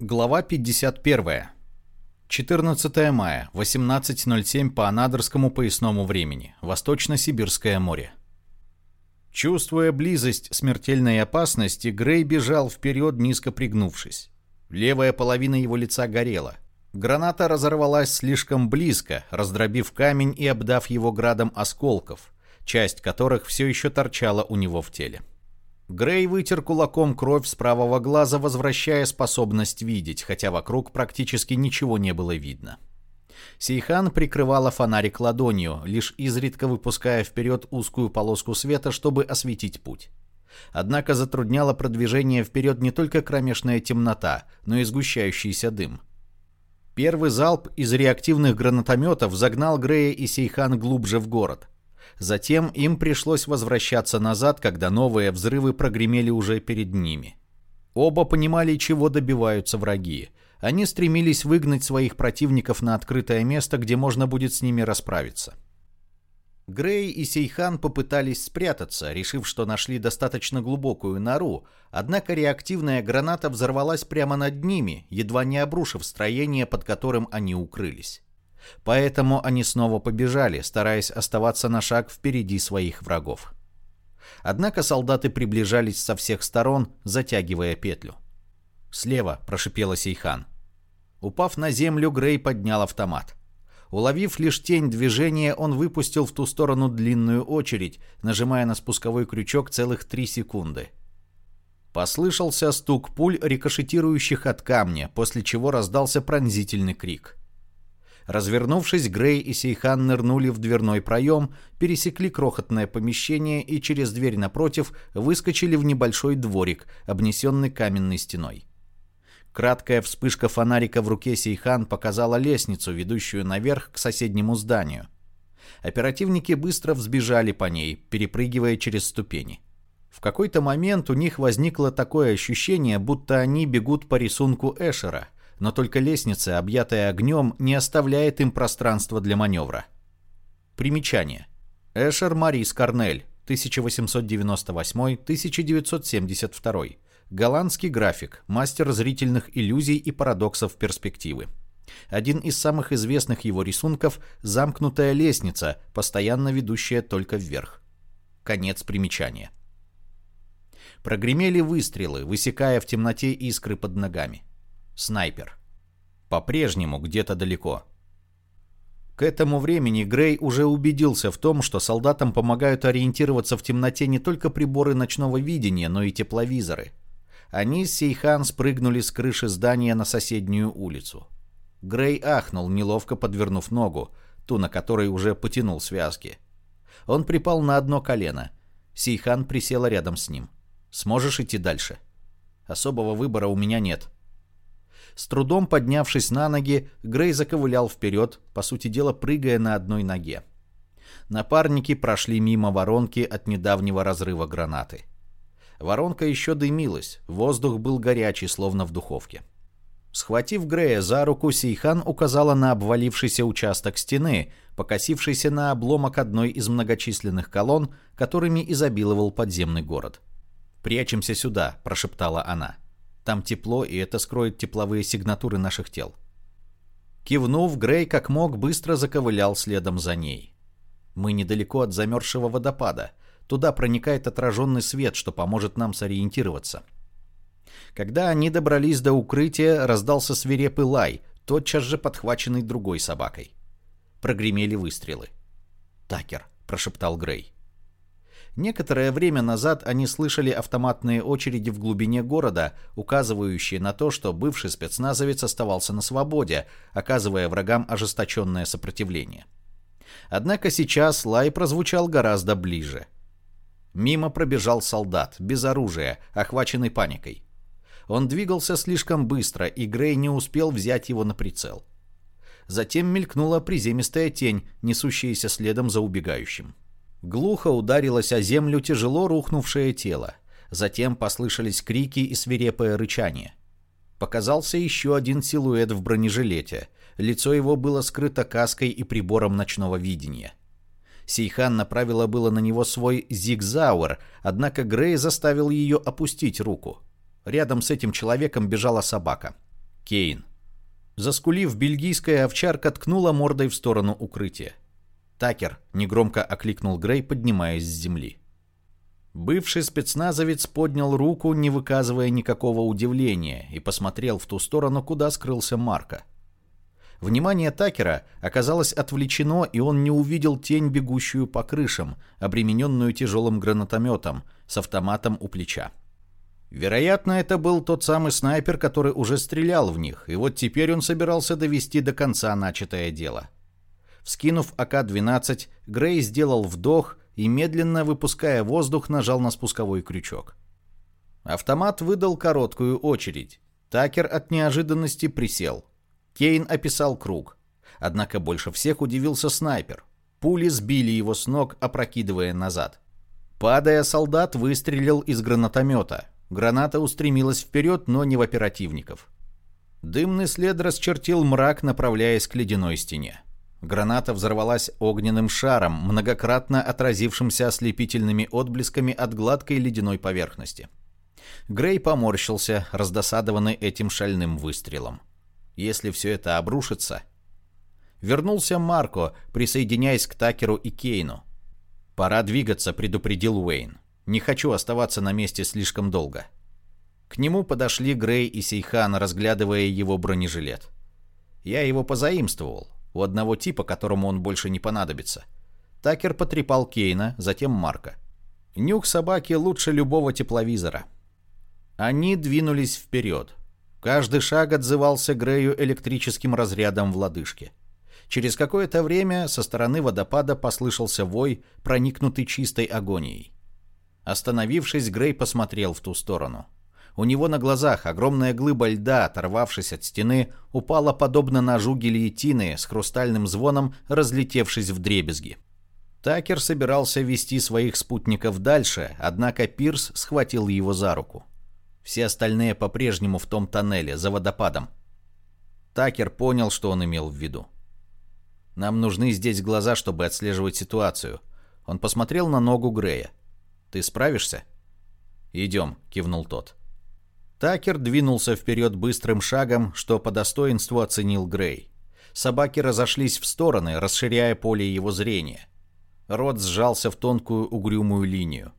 Глава 51. 14 мая, 18.07 по Анадырскому поясному времени. Восточно-Сибирское море. Чувствуя близость смертельной опасности, Грей бежал вперед, низко пригнувшись. Левая половина его лица горела. Граната разорвалась слишком близко, раздробив камень и обдав его градом осколков, часть которых все еще торчала у него в теле. Грей вытер кулаком кровь с правого глаза, возвращая способность видеть, хотя вокруг практически ничего не было видно. Сейхан прикрывала фонарик ладонью, лишь изредка выпуская вперед узкую полоску света, чтобы осветить путь. Однако затрудняло продвижение вперед не только кромешная темнота, но и сгущающийся дым. Первый залп из реактивных гранатометов загнал Грея и Сейхан глубже в город – Затем им пришлось возвращаться назад, когда новые взрывы прогремели уже перед ними. Оба понимали, чего добиваются враги. Они стремились выгнать своих противников на открытое место, где можно будет с ними расправиться. Грей и Сейхан попытались спрятаться, решив, что нашли достаточно глубокую нору, однако реактивная граната взорвалась прямо над ними, едва не обрушив строение, под которым они укрылись. Поэтому они снова побежали, стараясь оставаться на шаг впереди своих врагов. Однако солдаты приближались со всех сторон, затягивая петлю. «Слева!» – прошипела Сейхан. Упав на землю, Грей поднял автомат. Уловив лишь тень движения, он выпустил в ту сторону длинную очередь, нажимая на спусковой крючок целых три секунды. Послышался стук пуль, рикошетирующих от камня, после чего раздался пронзительный крик. Развернувшись, Грей и Сейхан нырнули в дверной проем, пересекли крохотное помещение и через дверь напротив выскочили в небольшой дворик, обнесенный каменной стеной. Краткая вспышка фонарика в руке Сейхан показала лестницу, ведущую наверх к соседнему зданию. Оперативники быстро взбежали по ней, перепрыгивая через ступени. В какой-то момент у них возникло такое ощущение, будто они бегут по рисунку Эшера – но только лестница, объятая огнем, не оставляет им пространства для маневра. Примечание. Эшер Марис Корнель, 1898-1972. Голландский график, мастер зрительных иллюзий и парадоксов перспективы. Один из самых известных его рисунков – замкнутая лестница, постоянно ведущая только вверх. Конец примечания. Прогремели выстрелы, высекая в темноте искры под ногами. Снайпер. По-прежнему где-то далеко. К этому времени Грей уже убедился в том, что солдатам помогают ориентироваться в темноте не только приборы ночного видения, но и тепловизоры. Они с Сейхан спрыгнули с крыши здания на соседнюю улицу. Грей ахнул, неловко подвернув ногу, ту, на которой уже потянул связки. Он припал на одно колено. Сейхан присела рядом с ним. «Сможешь идти дальше?» «Особого выбора у меня нет», с трудом поднявшись на ноги, Грей заковылял вперед, по сути дела прыгая на одной ноге. Напарники прошли мимо воронки от недавнего разрыва гранаты. Воронка еще дымилась, воздух был горячий, словно в духовке. Схватив Грея за руку, Сейхан указала на обвалившийся участок стены, покосившийся на обломок одной из многочисленных колонн, которыми изобиловал подземный город. «Прячемся сюда», – прошептала она. – там тепло, и это скроет тепловые сигнатуры наших тел. Кивнув, Грей как мог быстро заковылял следом за ней. Мы недалеко от замерзшего водопада. Туда проникает отраженный свет, что поможет нам сориентироваться. Когда они добрались до укрытия, раздался свирепый лай, тотчас же подхваченный другой собакой. Прогремели выстрелы. «Такер», — прошептал Грей. Некоторое время назад они слышали автоматные очереди в глубине города, указывающие на то, что бывший спецназовец оставался на свободе, оказывая врагам ожесточенное сопротивление. Однако сейчас лай прозвучал гораздо ближе. Мимо пробежал солдат, без оружия, охваченный паникой. Он двигался слишком быстро, и Грей не успел взять его на прицел. Затем мелькнула приземистая тень, несущаяся следом за убегающим. Глухо ударилось о землю тяжело рухнувшее тело. Затем послышались крики и свирепое рычание. Показался еще один силуэт в бронежилете. Лицо его было скрыто каской и прибором ночного видения. Сейхан направила было на него свой зигзауэр, однако Грей заставил ее опустить руку. Рядом с этим человеком бежала собака. Кейн. Заскулив, бельгийская овчарка ткнула мордой в сторону укрытия. «Такер!» — негромко окликнул Грей, поднимаясь с земли. Бывший спецназовец поднял руку, не выказывая никакого удивления, и посмотрел в ту сторону, куда скрылся Марка. Внимание Такера оказалось отвлечено, и он не увидел тень, бегущую по крышам, обремененную тяжелым гранатометом, с автоматом у плеча. Вероятно, это был тот самый снайпер, который уже стрелял в них, и вот теперь он собирался довести до конца начатое дело. Вскинув АК-12, Грей сделал вдох и, медленно выпуская воздух, нажал на спусковой крючок. Автомат выдал короткую очередь. Такер от неожиданности присел. Кейн описал круг. Однако больше всех удивился снайпер. Пули сбили его с ног, опрокидывая назад. Падая, солдат выстрелил из гранатомета. Граната устремилась вперед, но не в оперативников. Дымный след расчертил мрак, направляясь к ледяной стене. Граната взорвалась огненным шаром, многократно отразившимся ослепительными отблесками от гладкой ледяной поверхности. Грей поморщился, раздосадованный этим шальным выстрелом если все это обрушится. Вернулся Марко, присоединяясь к Такеру и Кейну. «Пора двигаться», — предупредил Уэйн. «Не хочу оставаться на месте слишком долго». К нему подошли Грей и Сейхан, разглядывая его бронежилет. Я его позаимствовал, у одного типа, которому он больше не понадобится. Такер потрепал Кейна, затем Марка. Нюх собаки лучше любого тепловизора. Они двинулись вперед. Каждый шаг отзывался Грею электрическим разрядом в лодыжке. Через какое-то время со стороны водопада послышался вой, проникнутый чистой агонией. Остановившись, Грей посмотрел в ту сторону. У него на глазах огромная глыба льда, оторвавшись от стены, упала подобно ножу гильотины с хрустальным звоном, разлетевшись в дребезги. Такер собирался вести своих спутников дальше, однако Пирс схватил его за руку. Все остальные по-прежнему в том тоннеле, за водопадом. Такер понял, что он имел в виду. «Нам нужны здесь глаза, чтобы отслеживать ситуацию». Он посмотрел на ногу Грея. «Ты справишься?» «Идем», — кивнул тот. Такер двинулся вперед быстрым шагом, что по достоинству оценил Грей. Собаки разошлись в стороны, расширяя поле его зрения. Рот сжался в тонкую угрюмую линию.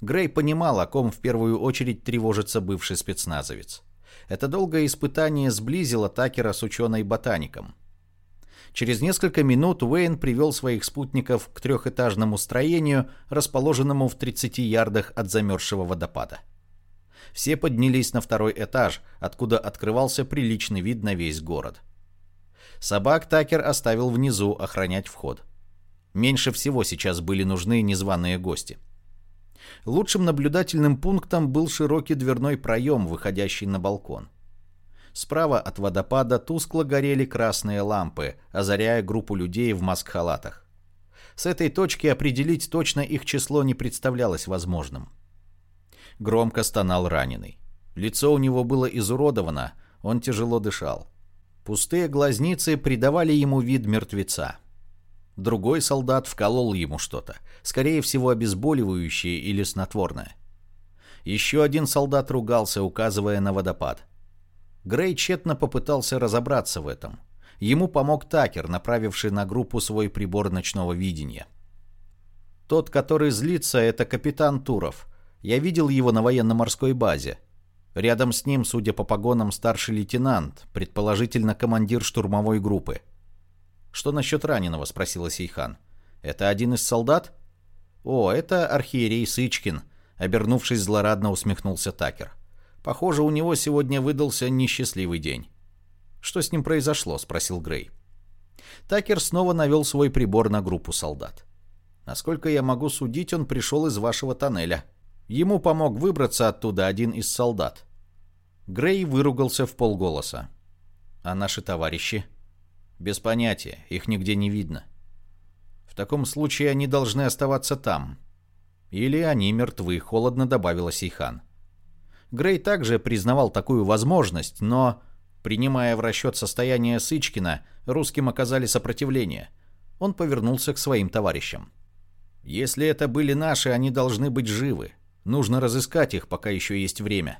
Грей понимал, о ком в первую очередь тревожится бывший спецназовец. Это долгое испытание сблизило Такера с ученой-ботаником. Через несколько минут Уэйн привел своих спутников к трехэтажному строению, расположенному в 30 ярдах от замерзшего водопада. Все поднялись на второй этаж, откуда открывался приличный вид на весь город. Собак Такер оставил внизу охранять вход. Меньше всего сейчас были нужны незваные гости – Лучшим наблюдательным пунктом был широкий дверной проем, выходящий на балкон. Справа от водопада тускло горели красные лампы, озаряя группу людей в маск-халатах. С этой точки определить точно их число не представлялось возможным. Громко стонал раненый. Лицо у него было изуродовано, он тяжело дышал. Пустые глазницы придавали ему вид мертвеца. Другой солдат вколол ему что-то, скорее всего обезболивающее или снотворное. Еще один солдат ругался, указывая на водопад. Грей тщетно попытался разобраться в этом. Ему помог Такер, направивший на группу свой прибор ночного видения. Тот, который злится, это капитан Туров. Я видел его на военно-морской базе. Рядом с ним, судя по погонам, старший лейтенант, предположительно командир штурмовой группы. «Что насчет раненого?» — спросила Сейхан. «Это один из солдат?» «О, это архиерей Сычкин», — обернувшись злорадно усмехнулся Такер. «Похоже, у него сегодня выдался несчастливый день». «Что с ним произошло?» — спросил Грей. Такер снова навел свой прибор на группу солдат. «Насколько я могу судить, он пришел из вашего тоннеля. Ему помог выбраться оттуда один из солдат». Грей выругался в полголоса. «А наши товарищи?» Без понятия, их нигде не видно. В таком случае они должны оставаться там. Или они мертвы, холодно добавила Сейхан. Грей также признавал такую возможность, но, принимая в расчет состояние Сычкина, русским оказали сопротивление. Он повернулся к своим товарищам. «Если это были наши, они должны быть живы. Нужно разыскать их, пока еще есть время».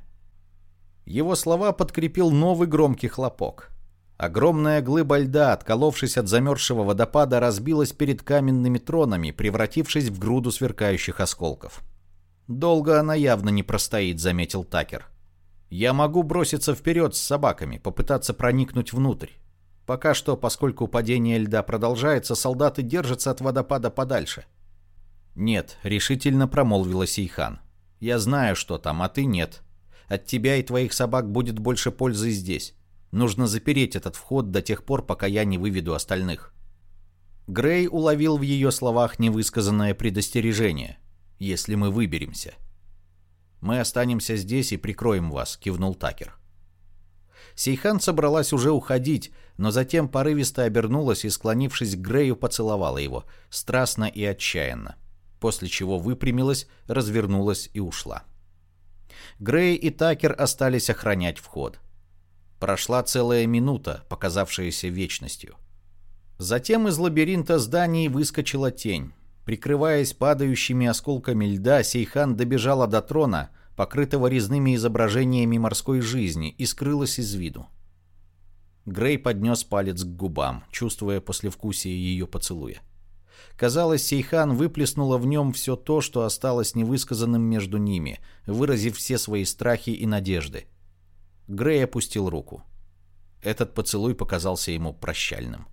Его слова подкрепил новый громкий хлопок. Огромная глыба льда, отколовшись от замерзшего водопада, разбилась перед каменными тронами, превратившись в груду сверкающих осколков. «Долго она явно не простоит», — заметил Такер. «Я могу броситься вперед с собаками, попытаться проникнуть внутрь. Пока что, поскольку падение льда продолжается, солдаты держатся от водопада подальше». «Нет», — решительно промолвила Сейхан. «Я знаю, что там, а ты нет. От тебя и твоих собак будет больше пользы здесь. Нужно запереть этот вход до тех пор, пока я не выведу остальных. Грей уловил в ее словах невысказанное предостережение. «Если мы выберемся». «Мы останемся здесь и прикроем вас», — кивнул Такер. Сейхан собралась уже уходить, но затем порывисто обернулась и, склонившись к Грею, поцеловала его, страстно и отчаянно, после чего выпрямилась, развернулась и ушла. Грей и Такер остались охранять вход. Прошла целая минута, показавшаяся вечностью. Затем из лабиринта зданий выскочила тень. Прикрываясь падающими осколками льда, Сейхан добежала до трона, покрытого резными изображениями морской жизни, и скрылась из виду. Грей поднес палец к губам, чувствуя послевкусие ее поцелуя. Казалось, Сейхан выплеснула в нем все то, что осталось невысказанным между ними, выразив все свои страхи и надежды. Грей опустил руку. Этот поцелуй показался ему прощальным.